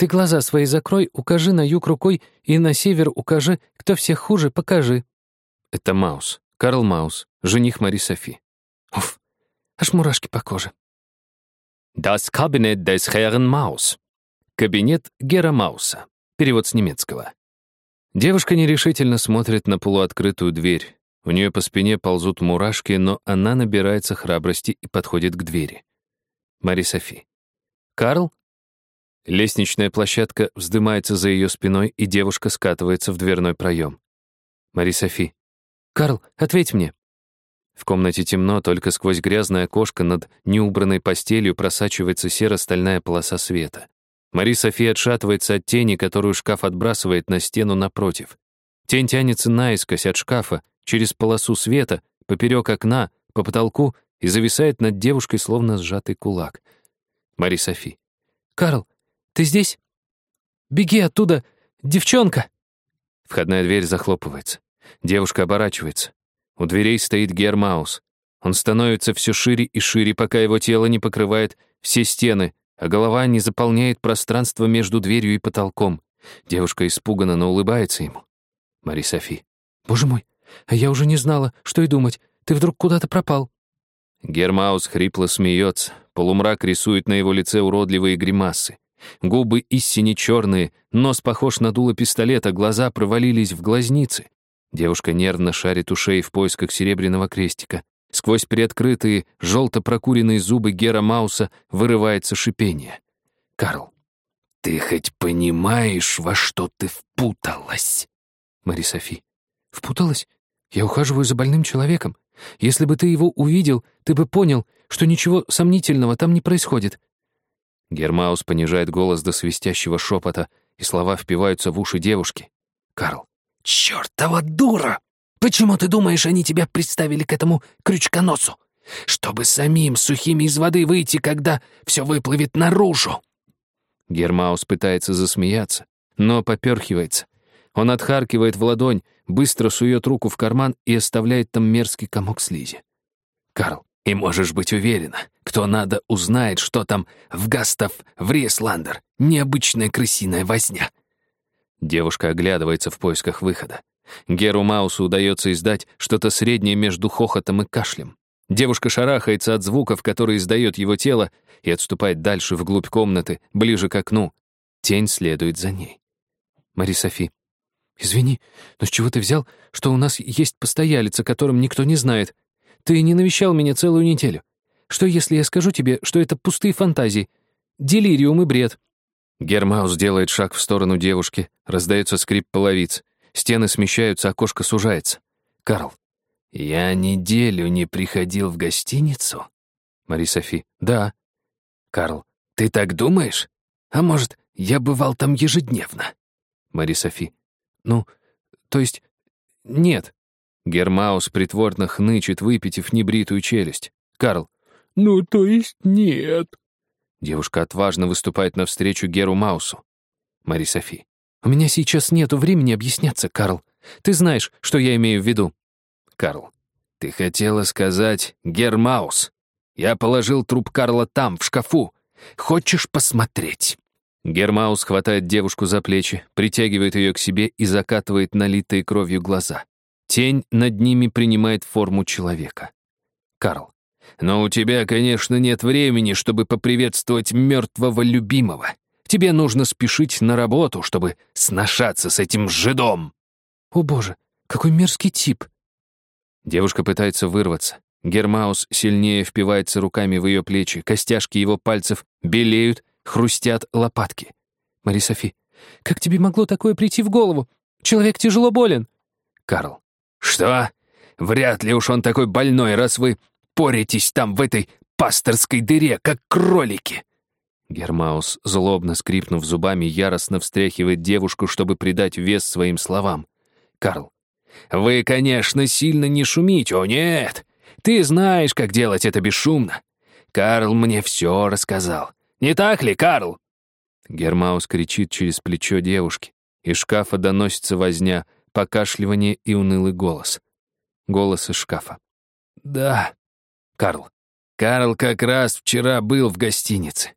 Ты глаза свои закрой, укажи на юг рукой и на север укажи, кто всех хуже, покажи». Это Маус, Карл Маус, жених Мари Софи. Уф, аж мурашки по коже. Das Kabinett des Herrn Maus. Кабинет Гера Мауса. Перевод с немецкого. Девушка нерешительно смотрит на полуоткрытую дверь. У нее по спине ползут мурашки, но она набирается храбрости и подходит к двери. Мари Софи. «Карл?» Лестничная площадка вздымается за ее спиной, и девушка скатывается в дверной проем. Мари Софи. «Карл, ответь мне». В комнате темно, только сквозь грязное окошко над неубранной постелью просачивается серо-стальная полоса света. Мари Софи отшатывается от тени, которую шкаф отбрасывает на стену напротив. Тень тянется наискось от шкафа, через полосу света, поперек окна, по потолку и зависает над девушкой, словно сжатый кулак. Мари Софи. «Карл, ты здесь? Беги оттуда, девчонка!» Входная дверь захлопывается. Девушка оборачивается. У дверей стоит Гермаус. Он становится все шире и шире, пока его тело не покрывает все стены, а голова не заполняет пространство между дверью и потолком. Девушка испуганно, но улыбается ему. Мари Софи. «Боже мой, а я уже не знала, что и думать. Ты вдруг куда-то пропал». Гермаус хрипло смеется. Полумрак рисует на его лице уродливые гримасы. Губы истине черные, нос похож на дуло пистолета, глаза провалились в глазницы. Девушка нервно шарит ушей в поисках серебряного крестика. Сквозь приоткрытые, желто прокуренные зубы Гера Мауса вырывается шипение. «Карл, ты хоть понимаешь, во что ты впуталась?» Мари Софи. «Впуталась? Я ухаживаю за больным человеком. Если бы ты его увидел, ты бы понял, что ничего сомнительного там не происходит». Гермаус понижает голос до свистящего шепота, и слова впиваются в уши девушки. «Карл, чертова дура! Почему ты думаешь, они тебя представили к этому крючконосу? Чтобы самим сухими из воды выйти, когда все выплывет наружу!» Гермаус пытается засмеяться, но поперхивается. Он отхаркивает в ладонь, быстро сует руку в карман и оставляет там мерзкий комок слизи. «Карл, и можешь быть уверена, кто надо узнает, что там в Гастов в Рieсландер. Необычная крысиная возня». Девушка оглядывается в поисках выхода. Геру Маусу удается издать что-то среднее между хохотом и кашлем. Девушка шарахается от звуков, которые издает его тело, и отступает дальше вглубь комнаты, ближе к окну. Тень следует за ней. Мари Софи. «Извини, но с чего ты взял, что у нас есть постоялец, о котором никто не знает? Ты не навещал меня целую неделю. Что, если я скажу тебе, что это пустые фантазии? Делириум и бред». Гермаус делает шаг в сторону девушки, раздается скрип половиц. Стены смещаются, окошко сужается. «Карл, я неделю не приходил в гостиницу?» Мари Софи. «Да». «Карл, ты так думаешь? А может, я бывал там ежедневно?» Мари Софи. «Ну, то есть, нет». Гермаус притворно хнычет, выпитив небритую челюсть. Карл. «Ну, то есть нет». Девушка отважно выступает навстречу Геру Маусу. Мари Софи. «У меня сейчас нету времени объясняться, Карл. Ты знаешь, что я имею в виду». Карл. «Ты хотела сказать Гермаус. Я положил труп Карла там, в шкафу. Хочешь посмотреть?» Гермаус хватает девушку за плечи, притягивает ее к себе и закатывает налитые кровью глаза. Тень над ними принимает форму человека. Карл. «Но у тебя, конечно, нет времени, чтобы поприветствовать мертвого любимого. Тебе нужно спешить на работу, чтобы сношаться с этим жидом». «О боже, какой мерзкий тип!» Девушка пытается вырваться. Гермаус сильнее впивается руками в ее плечи, костяшки его пальцев белеют, хрустят лопатки. Мари Софи, как тебе могло такое прийти в голову? Человек тяжело болен. Карл, что? Вряд ли уж он такой больной, раз вы поритесь там в этой пасторской дыре, как кролики. Гермаус, злобно скрипнув зубами, яростно встряхивает девушку, чтобы придать вес своим словам. Карл, вы, конечно, сильно не шумите, о нет! Ты знаешь, как делать это бесшумно. Карл мне все рассказал. Не так ли, Карл?» Гермаус кричит через плечо девушки. Из шкафа доносится возня, покашливание и унылый голос. Голос из шкафа. «Да, Карл. Карл как раз вчера был в гостинице».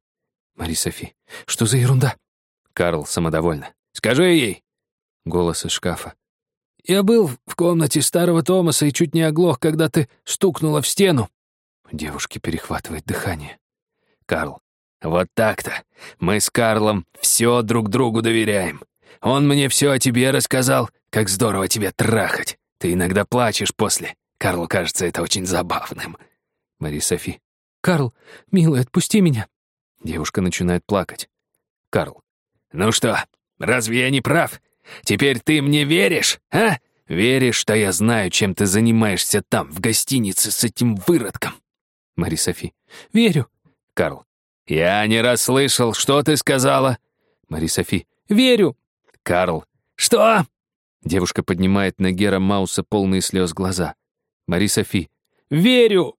Мари Софи. «Что за ерунда?» Карл самодовольно. «Скажи ей!» Голос из шкафа. «Я был в комнате старого Томаса и чуть не оглох, когда ты стукнула в стену». Девушке перехватывает дыхание. Карл. «Вот так-то. Мы с Карлом все друг другу доверяем. Он мне все о тебе рассказал. Как здорово тебя трахать. Ты иногда плачешь после. Карлу кажется это очень забавным». Мари Софи. «Карл, милый, отпусти меня». Девушка начинает плакать. Карл. «Ну что, разве я не прав? Теперь ты мне веришь, а? Веришь, что я знаю, чем ты занимаешься там, в гостинице с этим выродком?» Мари Софи. «Верю». Карл. «Я не расслышал, что ты сказала?» Мари Софи. «Верю». Карл. «Что?» Девушка поднимает на Гера Мауса полные слез глаза. Мари Софи. «Верю!»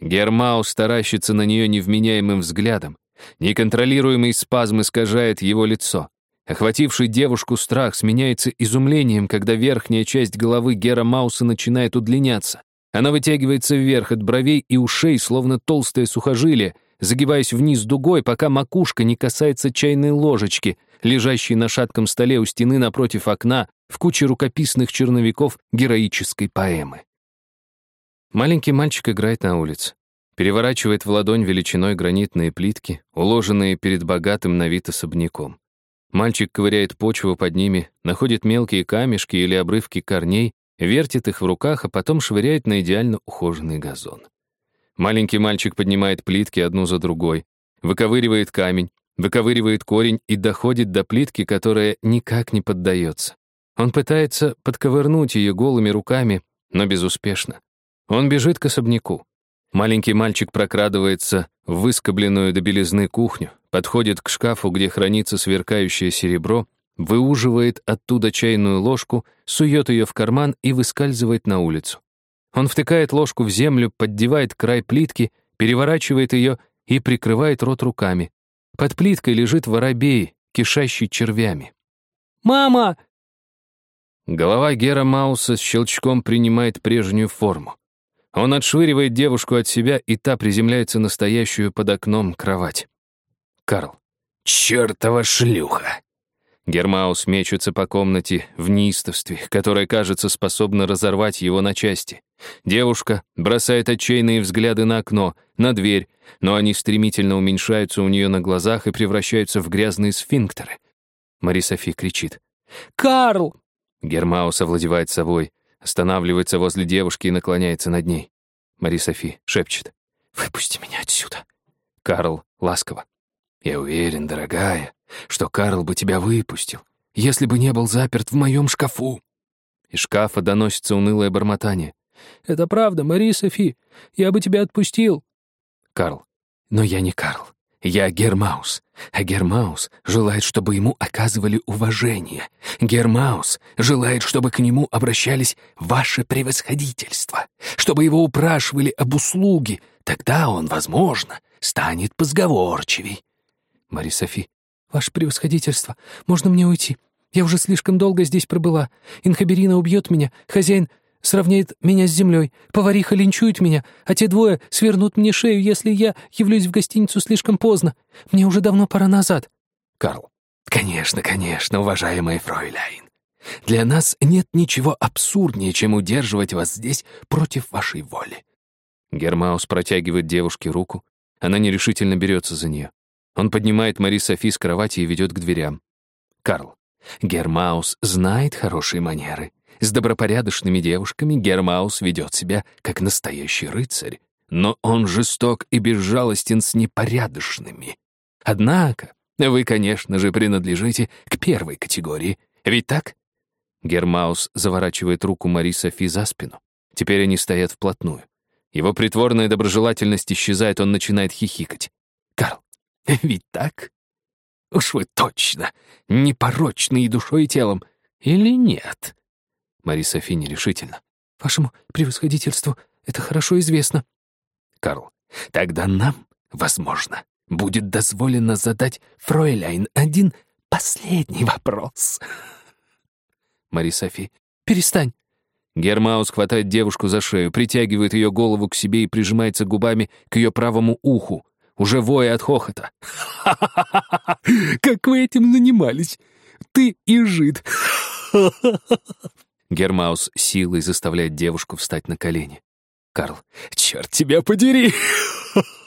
Гермаус таращится на нее невменяемым взглядом. Неконтролируемый спазм искажает его лицо. Охвативший девушку страх сменяется изумлением, когда верхняя часть головы Гера Мауса начинает удлиняться. Она вытягивается вверх от бровей и ушей, словно толстое сухожилие, загибаясь вниз дугой, пока макушка не касается чайной ложечки, лежащей на шатком столе у стены напротив окна в куче рукописных черновиков героической поэмы. Маленький мальчик играет на улице. Переворачивает в ладонь величиной гранитные плитки, уложенные перед богатым на вид особняком. Мальчик ковыряет почву под ними, находит мелкие камешки или обрывки корней, вертит их в руках, а потом швыряет на идеально ухоженный газон. Маленький мальчик поднимает плитки одну за другой, выковыривает камень, выковыривает корень и доходит до плитки, которая никак не поддается. Он пытается подковырнуть ее голыми руками, но безуспешно. Он бежит к особняку. Маленький мальчик прокрадывается в выскобленную до белизны кухню, подходит к шкафу, где хранится сверкающее серебро, выуживает оттуда чайную ложку, сует ее в карман и выскальзывает на улицу. Он втыкает ложку в землю, поддевает край плитки, переворачивает ее и прикрывает рот руками. Под плиткой лежит воробей, кишащий червями. «Мама!» Голова Гера Мауса с щелчком принимает прежнюю форму. Он отшвыривает девушку от себя, и та приземляется настоящую под окном кровать. Карл. «Чёртова шлюха!» Гермаус мечется по комнате в неистовстве, которое, кажется, способно разорвать его на части. Девушка бросает отчаянные взгляды на окно, на дверь, но они стремительно уменьшаются у нее на глазах и превращаются в грязные сфинктеры. Мари Софи кричит. «Карл!» Гермаус овладевает собой, останавливается возле девушки и наклоняется над ней. Мари Софи шепчет. «Выпусти меня отсюда!» Карл ласково. «Я уверен, дорогая, что Карл бы тебя выпустил, если бы не был заперт в моем шкафу». Из шкафа доносится унылое бормотание. «Это правда, Мари Софи. Я бы тебя отпустил». Карл. «Но я не Карл. Я Гермаус. А Гермаус желает, чтобы ему оказывали уважение. Гермаус желает, чтобы к нему обращались ваше превосходительство, чтобы его упрашивали об услуге. Тогда он, возможно, станет позговорчивей. Мари Софи. «Ваше превосходительство, можно мне уйти? Я уже слишком долго здесь пробыла. Инхаберина убьет меня, хозяин сравняет меня с землей, повариха линчует меня, а те двое свернут мне шею, если я явлюсь в гостиницу слишком поздно. Мне уже давно пора назад». Карл. «Конечно, конечно, уважаемая фройляйн. Для нас нет ничего абсурднее, чем удерживать вас здесь против вашей воли». Гермаус протягивает девушке руку. Она нерешительно берется за нее. Он поднимает Мари Софи с кровати и ведет к дверям. Карл. Гермаус знает хорошие манеры. С добропорядочными девушками Гермаус ведет себя как настоящий рыцарь, но он жесток и безжалостен с непорядочными. Однако вы, конечно же, принадлежите к первой категории, ведь так? Гермаус заворачивает руку Мари Софи за спину. Теперь они стоят вплотную. Его притворная доброжелательность исчезает, он начинает хихикать. «Карл, ведь так? Уж вы точно непорочны и душой, и телом. Или нет?» Мари Софи нерешительно. «Вашему превосходительству это хорошо известно». Карл. «Тогда нам, возможно, будет дозволено задать фройляйн один последний вопрос». Мари Софи. «Перестань». Гермаус хватает девушку за шею, притягивает ее голову к себе и прижимается губами к ее правому уху. уже воя от хохота. «Ха-ха-ха! Как вы этим занимались? Ты и жид!» Гермаус силой заставляет девушку встать на колени. Карл, черт тебя подери!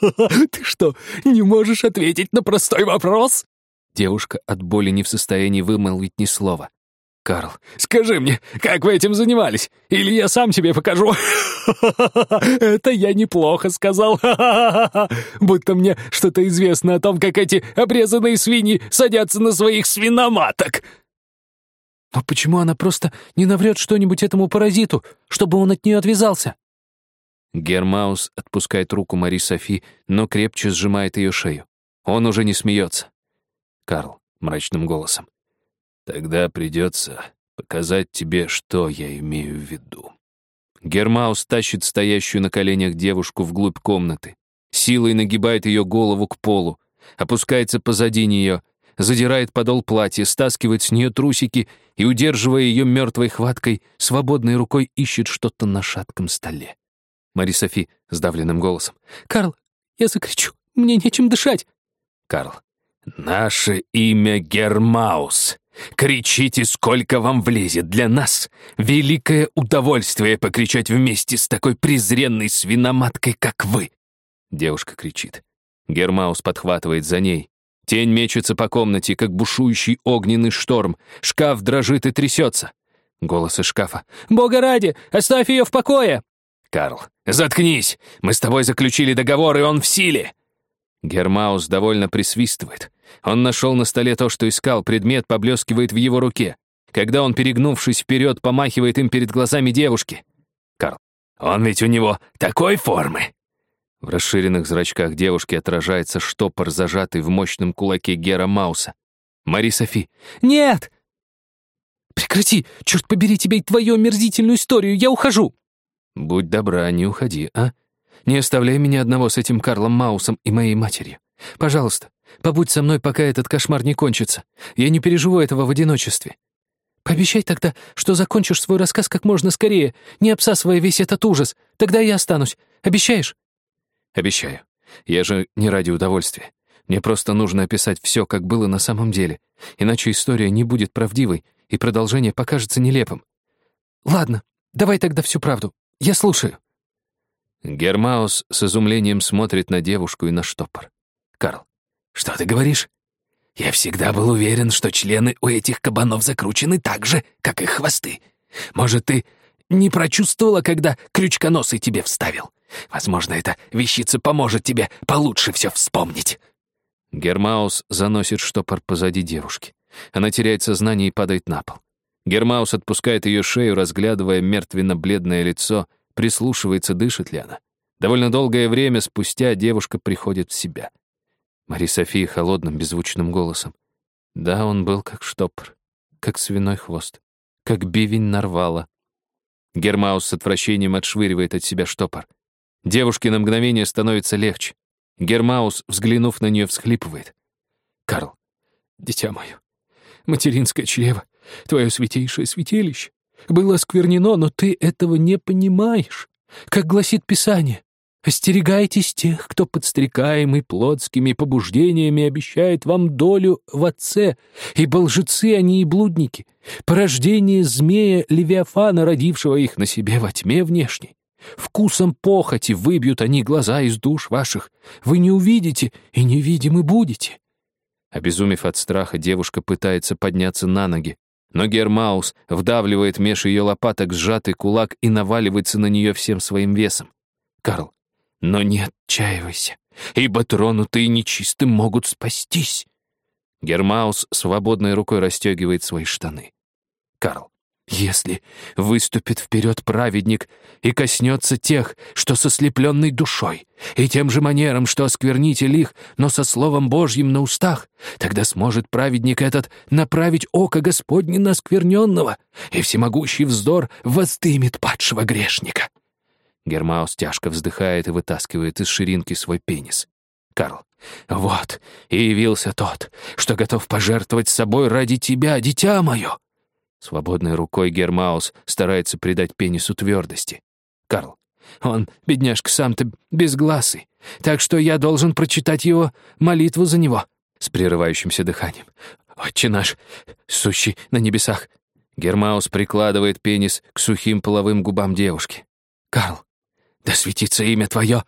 Ты что, не можешь ответить на простой вопрос? Девушка от боли не в состоянии вымолвить ни слова. «Карл, скажи мне, как вы этим занимались? Или я сам тебе покажу?» «Это я неплохо сказал. Будто мне что-то известно о том, как эти обрезанные свиньи садятся на своих свиноматок». «Но почему она просто не наврет что-нибудь этому паразиту, чтобы он от нее отвязался?» Гермаус отпускает руку Мари Софи, но крепче сжимает ее шею. Он уже не смеется. Карл мрачным голосом. Тогда придется показать тебе, что я имею в виду. Гермаус тащит стоящую на коленях девушку вглубь комнаты, силой нагибает ее голову к полу, опускается позади нее, задирает подол платья, стаскивает с нее трусики и, удерживая ее мертвой хваткой, свободной рукой ищет что-то на шатком столе. Мари Софи сдавленным голосом. «Карл, я закричу, мне нечем дышать!» Карл. «Наше имя Гермаус. Кричите, сколько вам влезет. Для нас великое удовольствие покричать вместе с такой презренной свиноматкой, как вы!» Девушка кричит. Гермаус подхватывает за ней. Тень мечется по комнате, как бушующий огненный шторм. Шкаф дрожит и трясется. Голос из шкафа. «Бога ради, оставь ее в покое!» «Карл, заткнись! Мы с тобой заключили договор, и он в силе!» Гермаус довольно присвистывает. Он нашел на столе то, что искал, предмет поблескивает в его руке. Когда он, перегнувшись вперед, помахивает им перед глазами девушки. Карл, он ведь у него такой формы. В расширенных зрачках девушки отражается штопор, зажатый в мощном кулаке Гера Мауса. Мари Софи. «Нет!» «Прекрати! Черт побери тебя и твою омерзительную историю! Я ухожу!» «Будь добра, не уходи, а? Не оставляй меня одного с этим Карлом Маусом и моей матерью. Пожалуйста, Побудь со мной, пока этот кошмар не кончится. Я не переживу этого в одиночестве. Пообещай тогда, что закончишь свой рассказ как можно скорее, не обсасывая весь этот ужас. Тогда я останусь. Обещаешь?» «Обещаю. Я же не ради удовольствия. Мне просто нужно описать все, как было на самом деле. Иначе история не будет правдивой, и продолжение покажется нелепым». «Ладно, давай тогда всю правду. Я слушаю». Гермаус с изумлением смотрит на девушку и на штопор. «Карл, «Что ты говоришь? Я всегда был уверен, что члены у этих кабанов закручены так же, как их хвосты. Может, ты не прочувствовала, когда крючконосый тебе вставил? Возможно, эта вещица поможет тебе получше все вспомнить». Гермаус заносит штопор позади девушки. Она теряет сознание и падает на пол. Гермаус отпускает ее шею, разглядывая мертвенно-бледное лицо, прислушивается, дышит ли она. Довольно долгое время спустя девушка приходит в себя. Мари София холодным, беззвучным голосом. Да, он был как штопор, как свиной хвост, как бивень нарвала. Гермаус с отвращением отшвыривает от себя штопор. Девушке на мгновение становится легче. Гермаус, взглянув на нее, всхлипывает. «Карл, дитя мое, материнское чрево, твое святейшее святилище, было осквернено, но ты этого не понимаешь. Как гласит Писание, Остерегайтесь тех, кто подстрекаемый плотскими побуждениями обещает вам долю в отце, ибо лжецы они и блудники, порождение змея Левиафана, родившего их на себе во тьме внешней. Вкусом похоти выбьют они глаза из душ ваших. Вы не увидите и невидимы будете». Обезумев от страха, девушка пытается подняться на ноги, но Гермаус вдавливает меж ее лопаток сжатый кулак и наваливается на нее всем своим весом. «Карл, но не отчаивайся, ибо тронутые нечистым могут спастись. Гермаус свободной рукой расстегивает свои штаны. Карл, если выступит вперед праведник и коснется тех, что со слепленной душой, и тем же манером, что осквернитель их, но со словом Божьим на устах, тогда сможет праведник этот направить око Господне на оскверненного, и всемогущий вздор воздымет падшего грешника. Гермаус тяжко вздыхает и вытаскивает из ширинки свой пенис. Карл. «Вот, и явился тот, что готов пожертвовать собой ради тебя, дитя мое!» Свободной рукой Гермаус старается придать пенису твердости. Карл. Он, бедняжка, сам-то безгласый, так что я должен прочитать его молитву за него с прерывающимся дыханием. «Отче наш, сущий на небесах!» Гермаус прикладывает пенис к сухим половым губам девушки. «Карл, да светится имя твое!»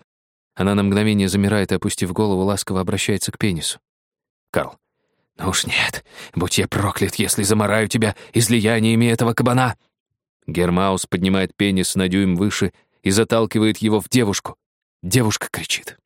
Она на мгновение замирает и, опустив голову, ласково обращается к пенису. «Карл, ну уж нет, будь я проклят, если замораю тебя излияниями этого кабана!» Гермаус поднимает пенис на дюйм выше и заталкивает его в девушку. Девушка кричит.